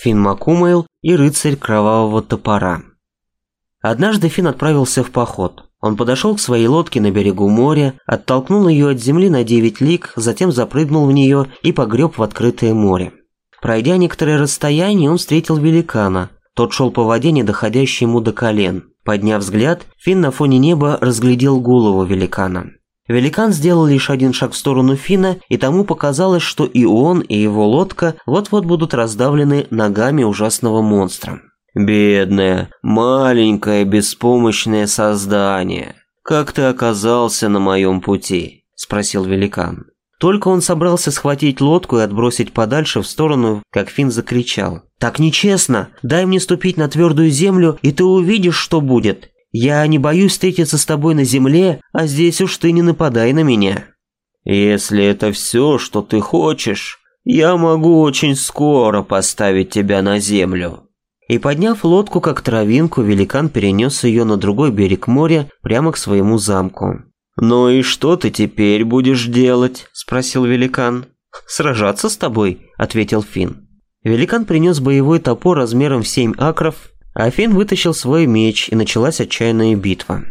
Финн Макумейл и рыцарь кровавого топора. Однажды Финн отправился в поход. Он подошел к своей лодке на берегу моря, оттолкнул ее от земли на девять лиг, затем запрыгнул в нее и погреб в открытое море. Пройдя некоторое расстояние, он встретил великана. Тот шел по воде, не доходящему до колен. Подняв взгляд, Финн на фоне неба разглядел голову великана. Великан сделал лишь один шаг в сторону Фина, и тому показалось, что и он, и его лодка вот-вот будут раздавлены ногами ужасного монстра. «Бедное, маленькое, беспомощное создание! Как ты оказался на моем пути?» – спросил великан. Только он собрался схватить лодку и отбросить подальше в сторону, как Фин закричал. «Так нечестно! Дай мне ступить на твердую землю, и ты увидишь, что будет! Я не боюсь встретиться с тобой на земле, а здесь уж ты не нападай на меня». «Если это все, что ты хочешь, я могу очень скоро поставить тебя на землю». И подняв лодку как травинку, великан перенес ее на другой берег моря, прямо к своему замку. «Ну и что ты теперь будешь делать?» – спросил великан. «Сражаться с тобой», – ответил Финн. Великан принес боевой топор размером в 7 акров Афин вытащил свой меч, и началась отчаянная битва.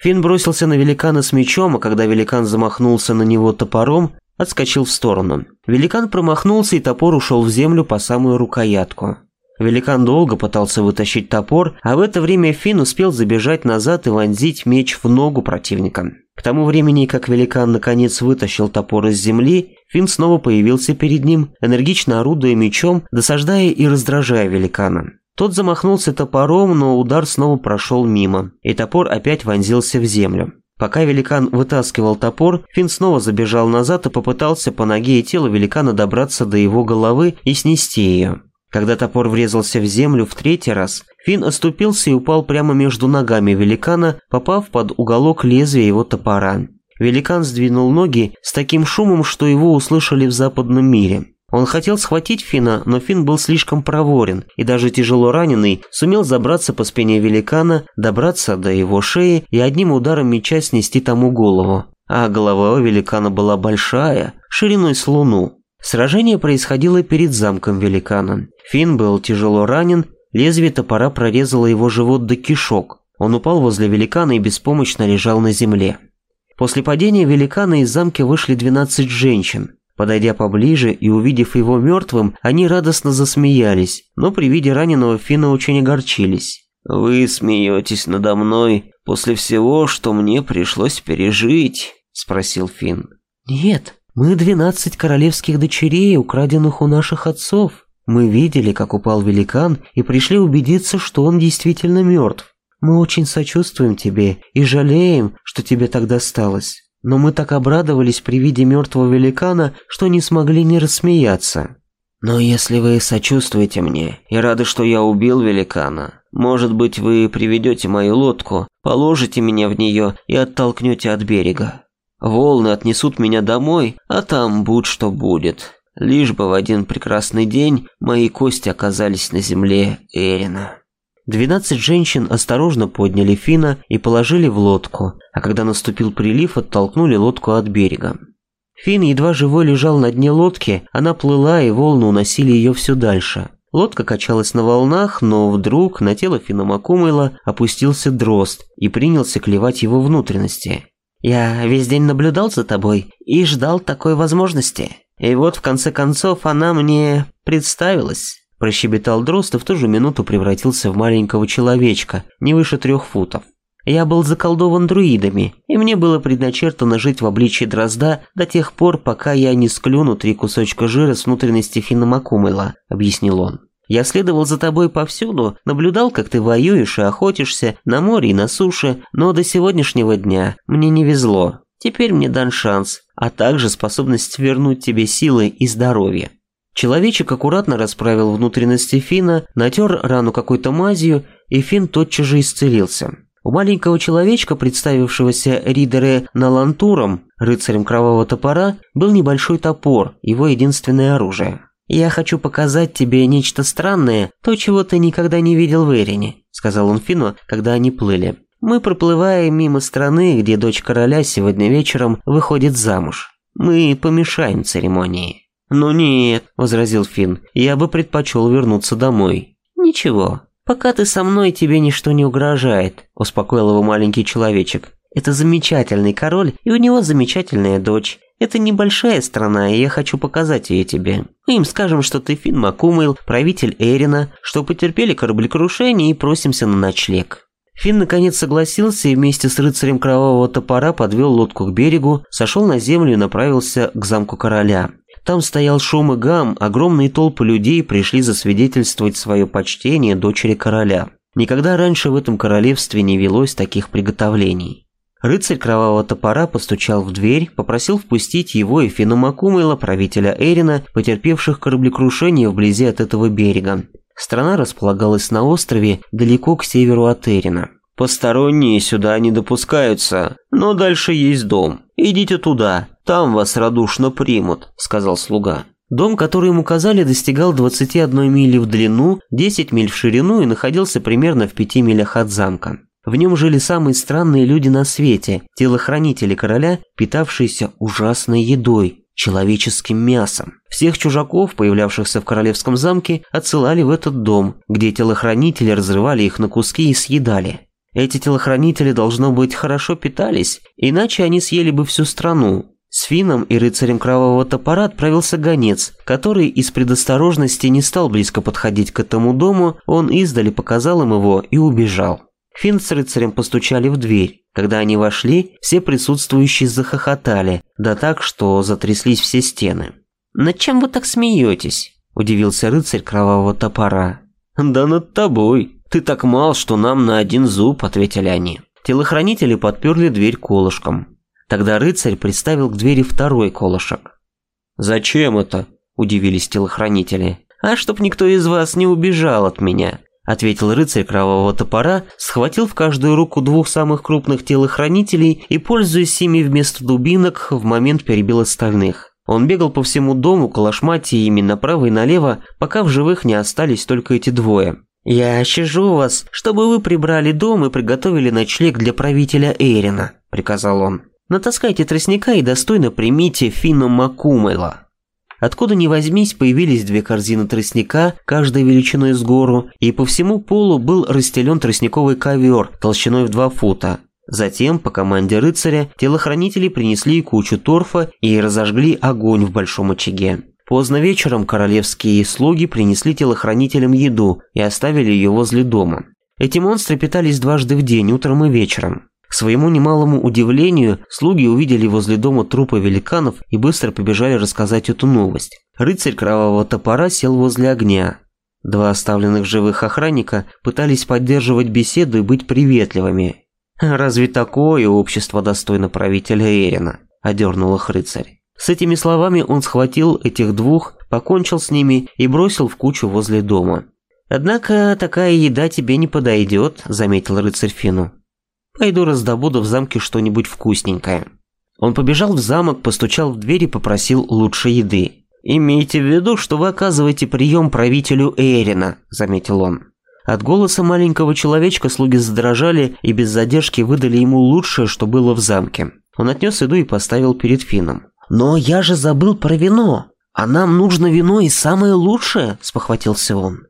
Фин бросился на великана с мечом, а когда великан замахнулся на него топором, отскочил в сторону. Великан промахнулся, и топор ушел в землю по самую рукоятку. Великан долго пытался вытащить топор, а в это время Фин успел забежать назад и вонзить меч в ногу противника. К тому времени, как великан наконец вытащил топор из земли, Фин снова появился перед ним, энергично орудуя мечом, досаждая и раздражая великана. Тот замахнулся топором, но удар снова прошел мимо, и топор опять вонзился в землю. Пока великан вытаскивал топор, Финн снова забежал назад и попытался по ноге и телу великана добраться до его головы и снести ее. Когда топор врезался в землю в третий раз, Финн оступился и упал прямо между ногами великана, попав под уголок лезвия его топора. Великан сдвинул ноги с таким шумом, что его услышали в западном мире. Он хотел схватить Фина, но Фин был слишком проворен, и даже тяжело раненый сумел забраться по спине великана, добраться до его шеи и одним ударом меча снести тому голову. А голова у великана была большая, шириной с луну. Сражение происходило перед замком великана. Фин был тяжело ранен, лезвие топора прорезало его живот до кишок. Он упал возле великана и беспомощно лежал на земле. После падения великана из замка вышли 12 женщин. Подойдя поближе и увидев его мертвым, они радостно засмеялись, но при виде раненого Фина очень огорчились. «Вы смеетесь надо мной после всего, что мне пришлось пережить?» – спросил Фин. «Нет, мы двенадцать королевских дочерей, украденных у наших отцов. Мы видели, как упал великан, и пришли убедиться, что он действительно мертв. Мы очень сочувствуем тебе и жалеем, что тебе так досталось. Но мы так обрадовались при виде мертвого великана, что не смогли не рассмеяться. «Но если вы сочувствуете мне и рады, что я убил великана, может быть, вы приведете мою лодку, положите меня в нее и оттолкнете от берега. Волны отнесут меня домой, а там будь что будет. Лишь бы в один прекрасный день мои кости оказались на земле Эрина». Двенадцать женщин осторожно подняли Фина и положили в лодку, а когда наступил прилив, оттолкнули лодку от берега. Фин едва живой лежал на дне лодки, она плыла, и волны уносили ее все дальше. Лодка качалась на волнах, но вдруг на тело Фина Макумайла опустился дрозд и принялся клевать его внутренности. «Я весь день наблюдал за тобой и ждал такой возможности. И вот в конце концов она мне представилась». Прощебетал Дрозд и в ту же минуту превратился в маленького человечка, не выше трех футов. Я был заколдован друидами, и мне было предначертано жить в обличии дрозда до тех пор, пока я не склюну три кусочка жира с внутренности Финнамакумыла», — объяснил он. «Я следовал за тобой повсюду, наблюдал, как ты воюешь и охотишься на море и на суше, но до сегодняшнего дня мне не везло. Теперь мне дан шанс, а также способность вернуть тебе силы и здоровье». Человечек аккуратно расправил внутренности Фина, натер рану какой-то мазью, и Фин тотчас же исцелился. У маленького человечка, представившегося Ридере Налантуром, рыцарем кровавого топора, был небольшой топор, его единственное оружие. «Я хочу показать тебе нечто странное, то, чего ты никогда не видел в Эрине», – сказал он Фину, когда они плыли. «Мы проплываем мимо страны, где дочь короля сегодня вечером выходит замуж. Мы помешаем церемонии». «Ну нет», — возразил Финн, — «я бы предпочел вернуться домой». «Ничего, пока ты со мной, тебе ничто не угрожает», — успокоил его маленький человечек. «Это замечательный король, и у него замечательная дочь. Это небольшая страна, и я хочу показать ее тебе. Мы им скажем, что ты Финн Макумейл, правитель Эрина, что потерпели кораблекрушение и просимся на ночлег». Финн наконец согласился и вместе с рыцарем кровавого топора подвел лодку к берегу, сошел на землю и направился к замку короля. Там стоял шум и гам, огромные толпы людей пришли засвидетельствовать свое почтение дочери короля. Никогда раньше в этом королевстве не велось таких приготовлений. Рыцарь кровавого топора постучал в дверь, попросил впустить его и Финамакумайла, правителя Эрина, потерпевших кораблекрушение вблизи от этого берега. Страна располагалась на острове, далеко к северу от Эрина. «Посторонние сюда не допускаются, но дальше есть дом. Идите туда, там вас радушно примут», — сказал слуга. Дом, который ему указали, достигал 21 мили в длину, 10 миль в ширину и находился примерно в 5 милях от замка. В нем жили самые странные люди на свете, телохранители короля, питавшиеся ужасной едой, человеческим мясом. Всех чужаков, появлявшихся в королевском замке, отсылали в этот дом, где телохранители разрывали их на куски и съедали. Эти телохранители, должно быть, хорошо питались, иначе они съели бы всю страну, с Фином и рыцарем кровавого топора отправился гонец, который из предосторожности не стал близко подходить к этому дому, он издали показал им его и убежал. Финн с рыцарем постучали в дверь. Когда они вошли, все присутствующие захохотали, да так, что затряслись все стены. «Над чем вы так смеетесь?» – удивился рыцарь кровавого топора. «Да над тобой. Ты так мал, что нам на один зуб», – ответили они. Телохранители подперли дверь колышком. Тогда рыцарь приставил к двери второй колышек. «Зачем это?» – удивились телохранители. «А чтоб никто из вас не убежал от меня», – ответил рыцарь кровавого топора, схватил в каждую руку двух самых крупных телохранителей и, пользуясь ими вместо дубинок, в момент перебил остальных. Он бегал по всему дому, калашматя ими направо и налево, пока в живых не остались только эти двое. «Я щажу вас, чтобы вы прибрали дом и приготовили ночлег для правителя Эйрина», – приказал он. Натаскайте тростника и достойно примите Фина Макумела. Откуда ни возьмись, появились две корзины тростника, каждая величиной с гору, и по всему полу был расстелен тростниковый ковер толщиной в два фута. Затем, по команде рыцаря, телохранители принесли кучу торфа и разожгли огонь в большом очаге. Поздно вечером королевские слуги принесли телохранителям еду и оставили ее возле дома. Эти монстры питались дважды в день, утром и вечером. К своему немалому удивлению, слуги увидели возле дома трупы великанов и быстро побежали рассказать эту новость. Рыцарь кровавого топора сел возле огня. Два оставленных живых охранника пытались поддерживать беседу и быть приветливыми. «Разве такое общество достойно правителя Эрина?» – одернул их рыцарь. С этими словами он схватил этих двух, покончил с ними и бросил в кучу возле дома. «Однако такая еда тебе не подойдет», – заметил рыцарь Фину. Пойду раздобуду в замке что-нибудь вкусненькое». Он побежал в замок, постучал в дверь и попросил лучше еды. «Имейте в виду, что вы оказываете прием правителю Эрина», – заметил он. От голоса маленького человечка слуги задрожали и без задержки выдали ему лучшее, что было в замке. Он отнес еду и поставил перед Фином. «Но я же забыл про вино! А нам нужно вино и самое лучшее!» – спохватился он.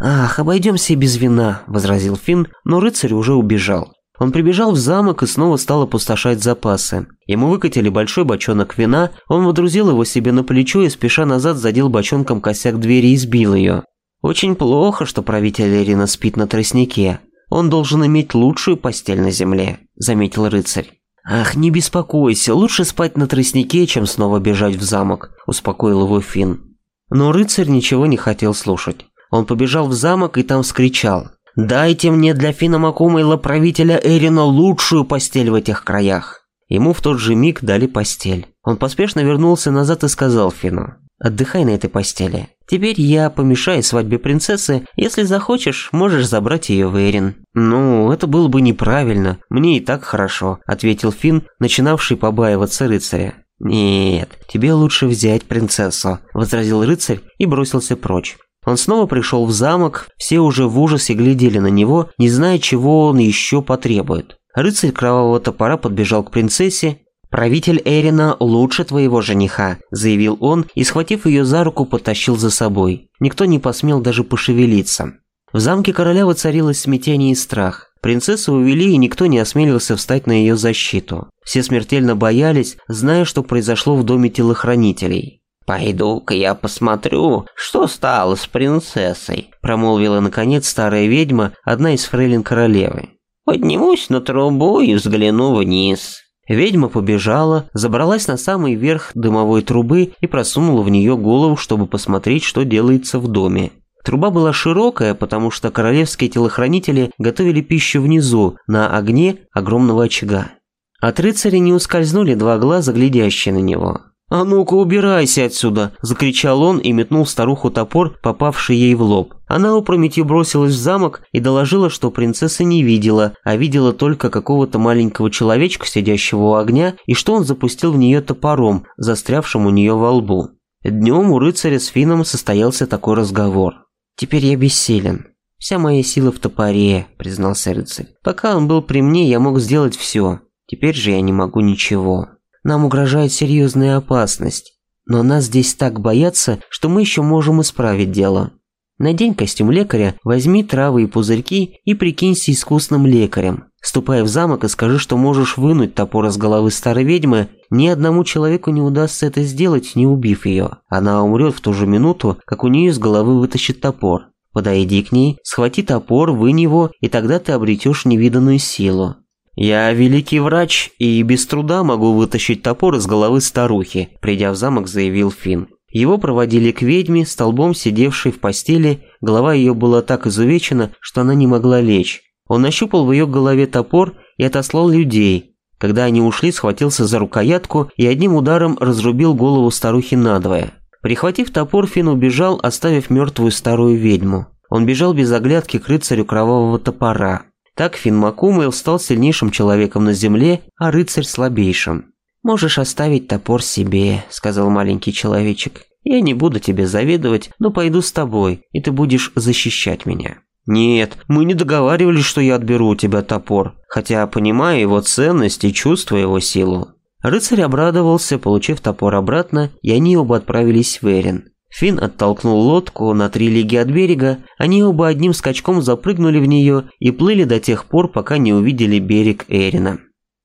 «Ах, обойдемся и без вина», – возразил Фин, но рыцарь уже убежал. Он прибежал в замок и снова стал опустошать запасы. Ему выкатили большой бочонок вина, он водрузил его себе на плечо и спеша назад задел бочонком косяк двери и сбил ее. Очень плохо, что правитель Эрина спит на тростнике. Он должен иметь лучшую постель на земле, заметил рыцарь. «Ах, не беспокойся, лучше спать на тростнике, чем снова бежать в замок», – успокоил его Фин. Но рыцарь ничего не хотел слушать. Он побежал в замок и там вскричал. Дайте мне для Фина Макума и лоправителя Эрина лучшую постель в этих краях. Ему в тот же миг дали постель. Он поспешно вернулся назад и сказал Фину. Отдыхай на этой постели. Теперь я помешаю свадьбе принцессы. Если захочешь, можешь забрать ее в Эрин». «Ну, это было бы неправильно. Мне и так хорошо», – ответил Фин, начинавший побаиваться рыцаря. «Нет, тебе лучше взять принцессу», – возразил рыцарь и бросился прочь. Он снова пришел в замок, все уже в ужасе глядели на него, не зная, чего он еще потребует. Рыцарь кровавого топора подбежал к принцессе. «Правитель Эрина лучше твоего жениха», – заявил он и, схватив ее за руку, потащил за собой. Никто не посмел даже пошевелиться. В замке короля воцарилось смятение и страх. Принцессу увели, и никто не осмелился встать на ее защиту. Все смертельно боялись, зная, что произошло в доме телохранителей. «Пойду-ка я посмотрю, что стало с принцессой», промолвила наконец старая ведьма, одна из фрейлин королевы. «Поднимусь на трубу и взгляну вниз». Ведьма побежала, забралась на самый верх дымовой трубы и просунула в нее голову, чтобы посмотреть, что делается в доме. Труба была широкая, потому что королевские телохранители готовили пищу внизу, на огне огромного очага. От рыцаря не ускользнули два глаза, глядящие на него. «А ну-ка убирайся отсюда!» – закричал он и метнул старуху топор, попавший ей в лоб. Она опрометью бросилась в замок и доложила, что принцесса не видела, а видела только какого-то маленького человечка, сидящего у огня, и что он запустил в нее топором, застрявшим у нее во лбу. Днем у рыцаря с Фином состоялся такой разговор. «Теперь я бессилен. Вся моя сила в топоре», – признался рыцарь. «Пока он был при мне, я мог сделать все. Теперь же я не могу ничего». Нам угрожает серьезная опасность. Но нас здесь так боятся, что мы еще можем исправить дело. Надень костюм лекаря, возьми травы и пузырьки и прикинься искусным лекарем. Ступай в замок и скажи, что можешь вынуть топор из головы старой ведьмы. Ни одному человеку не удастся это сделать, не убив ее. Она умрет в ту же минуту, как у нее из головы вытащит топор. Подойди к ней, схвати топор, вынь его, и тогда ты обретешь невиданную силу. Я великий врач и без труда могу вытащить топор из головы старухи, придя в замок, заявил Финн. Его проводили к ведьме, столбом сидевшей в постели, голова ее была так изувечена, что она не могла лечь. Он нащупал в ее голове топор и отослал людей. Когда они ушли, схватился за рукоятку и одним ударом разрубил голову старухи надвое. Прихватив топор, Финн убежал, оставив мертвую старую ведьму. Он бежал без оглядки к рыцарю кровавого топора. Так Финмакумэл стал сильнейшим человеком на земле, а рыцарь слабейшим. «Можешь оставить топор себе», — сказал маленький человечек. «Я не буду тебе завидовать, но пойду с тобой, и ты будешь защищать меня». «Нет, мы не договаривались, что я отберу у тебя топор, хотя понимаю его ценность и чувствую его силу». Рыцарь обрадовался, получив топор обратно, и они оба отправились в Эрин. Финн оттолкнул лодку на три лиги от берега, они оба одним скачком запрыгнули в нее и плыли до тех пор, пока не увидели берег Эрина.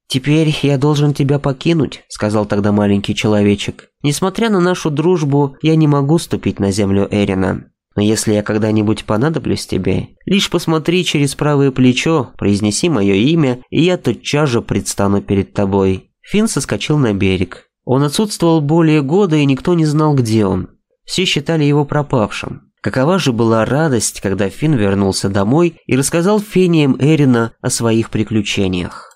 «Теперь я должен тебя покинуть», — сказал тогда маленький человечек. «Несмотря на нашу дружбу, я не могу ступить на землю Эрина. Но если я когда-нибудь понадоблюсь тебе, лишь посмотри через правое плечо, произнеси мое имя, и я тотчас же предстану перед тобой». Финн соскочил на берег. Он отсутствовал более года, и никто не знал, где он. Все считали его пропавшим. Какова же была радость, когда Финн вернулся домой и рассказал фениям Эрина о своих приключениях.